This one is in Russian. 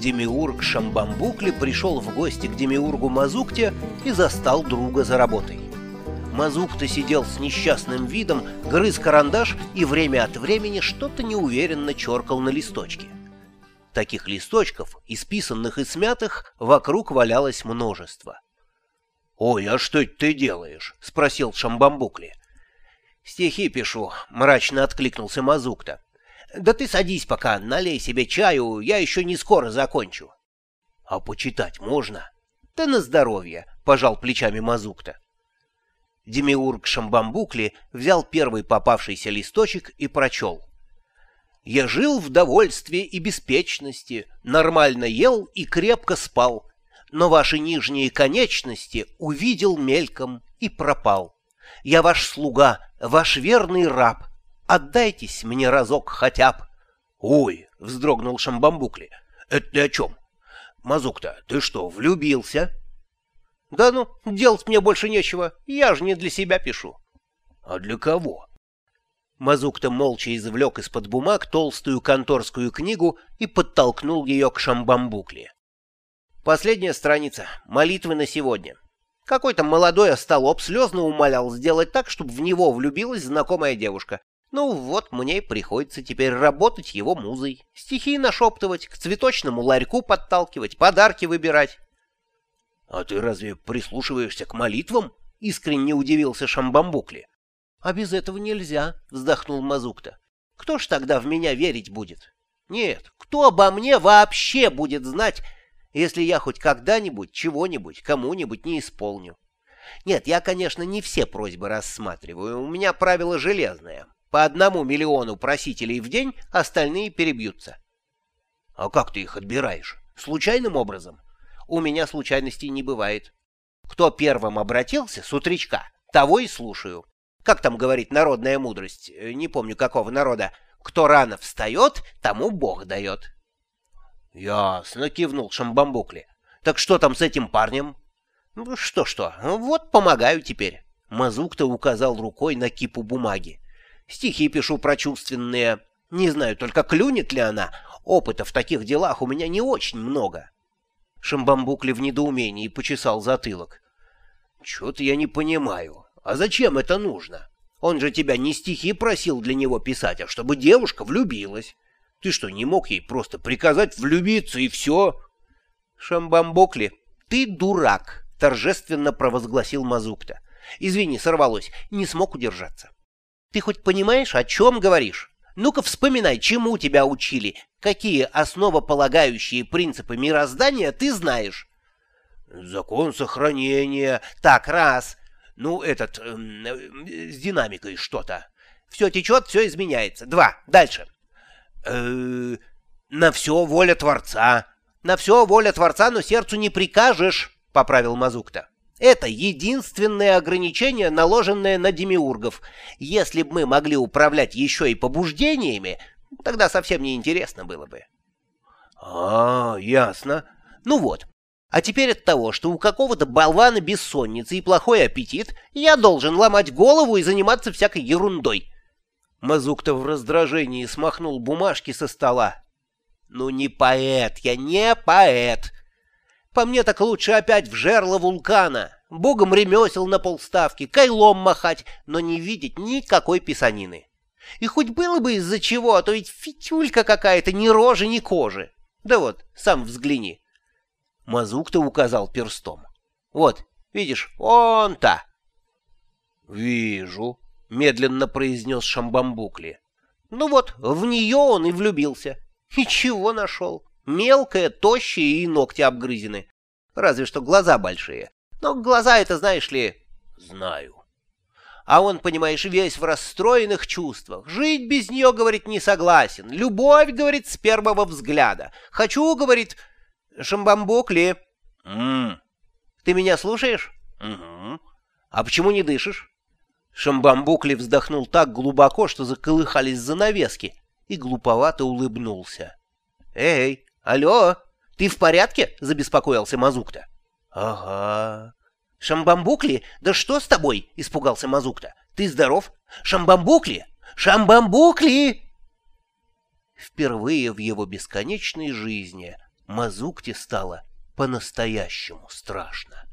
Демиург Шамбамбукли пришел в гости к Демиургу Мазукте и застал друга за работой. Мазукта сидел с несчастным видом, грыз карандаш и время от времени что-то неуверенно черкал на листочке. Таких листочков, исписанных и смятых, вокруг валялось множество. «Ой, а что это ты делаешь?» — спросил Шамбамбукли. «Стихи пишу», — мрачно откликнулся Мазукта. Да ты садись пока, налей себе чаю, я еще не скоро закончу. — А почитать можно? — Да на здоровье, — пожал плечами Мазукта. Демиург Шамбамбукли взял первый попавшийся листочек и прочел. «Я жил в довольстве и беспечности, нормально ел и крепко спал, но ваши нижние конечности увидел мельком и пропал. Я ваш слуга, ваш верный раб, Отдайтесь мне разок хотя б. Ой, вздрогнул Шамбамбукли. Это ты о чем? Мазук-то, ты что, влюбился? Да ну, делать мне больше нечего. Я же не для себя пишу. А для кого? Мазук-то молча извлек из-под бумаг толстую конторскую книгу и подтолкнул ее к Шамбамбукли. Последняя страница. Молитвы на сегодня. Какой-то молодой остолоп слезно умолял сделать так, чтобы в него влюбилась знакомая девушка. Ну вот, мне и приходится теперь работать его музой, стихи нашептывать, к цветочному ларьку подталкивать, подарки выбирать. — А ты разве прислушиваешься к молитвам? — искренне удивился Шамбамбукли. — А без этого нельзя, — вздохнул Мазукта. — Кто ж тогда в меня верить будет? Нет, кто обо мне вообще будет знать, если я хоть когда-нибудь чего-нибудь кому-нибудь не исполню? Нет, я, конечно, не все просьбы рассматриваю, у меня правило железное — по одному миллиону просителей в день остальные перебьются. А как ты их отбираешь? Случайным образом? У меня случайностей не бывает. Кто первым обратился с утречка, того и слушаю. Как там говорит народная мудрость, э, не помню какого народа, кто рано встает, тому Бог дает. — Ясно, — кивнул Шамбамбукли. — Так что там с этим парнем? Ну — Что-что, вот помогаю теперь. Мазук-то указал рукой на кипу бумаги. Стихи пишу прочувственные. Не знаю только, клюнет ли она. Опыта в таких делах у меня не очень много. Шамбамбукли в недоумении почесал затылок. Чё-то я не понимаю. А зачем это нужно? Он же тебя не стихи просил для него писать, а чтобы девушка влюбилась. Ты что, не мог ей просто приказать влюбиться и все? Шамбамбукли, ты дурак, торжественно провозгласил Мазукта. Извини, сорвалось, не смог удержаться. Ты хоть понимаешь, о чем говоришь? Ну-ка вспоминай, чему тебя учили, какие основополагающие принципы мироздания ты знаешь. Закон сохранения. Так, раз. Ну, этот, э, э, с динамикой что-то. Все течет, все изменяется. Два. Дальше. Э, на все воля Творца. На все воля Творца, но сердцу не прикажешь, поправил Мазукта. Это единственное ограничение, наложенное на демиургов. Если бы мы могли управлять еще и побуждениями, тогда совсем не интересно было бы. А, ясно. Ну вот. А теперь от того, что у какого-то болвана бессонница и плохой аппетит, я должен ломать голову и заниматься всякой ерундой. Мазук-то в раздражении смахнул бумажки со стола. Ну не поэт, я не поэт. По мне так лучше опять в жерло вулкана, богом ремесел на полставки, кайлом махать, но не видеть никакой писанины. И хоть было бы из-за чего, а то ведь фитюлька какая-то, ни рожи, ни кожи. Да вот, сам взгляни. Мазук-то указал перстом. Вот, видишь, он-то. Вижу, медленно произнес Шамбамбукли. Ну вот, в нее он и влюбился. И чего нашел? Мелкая, тощая и ногти обгрызены. Разве что глаза большие. Но глаза это, знаешь ли... Знаю. А он, понимаешь, весь в расстроенных чувствах. Жить без нее, говорит, не согласен. Любовь, говорит, с первого взгляда. Хочу, говорит, шамбамбукли. Mm. Ты меня слушаешь? Угу. Mm -hmm. А почему не дышишь? Шамбамбукли вздохнул так глубоко, что заколыхались занавески, и глуповато улыбнулся. «Эй, Алло, ты в порядке? — забеспокоился Мазукта. — Ага. — Шамбамбукли? Да что с тобой? — испугался Мазукта. — Ты здоров? Шамбамбукли? Шамбамбукли! Впервые в его бесконечной жизни Мазукте стало по-настоящему страшно.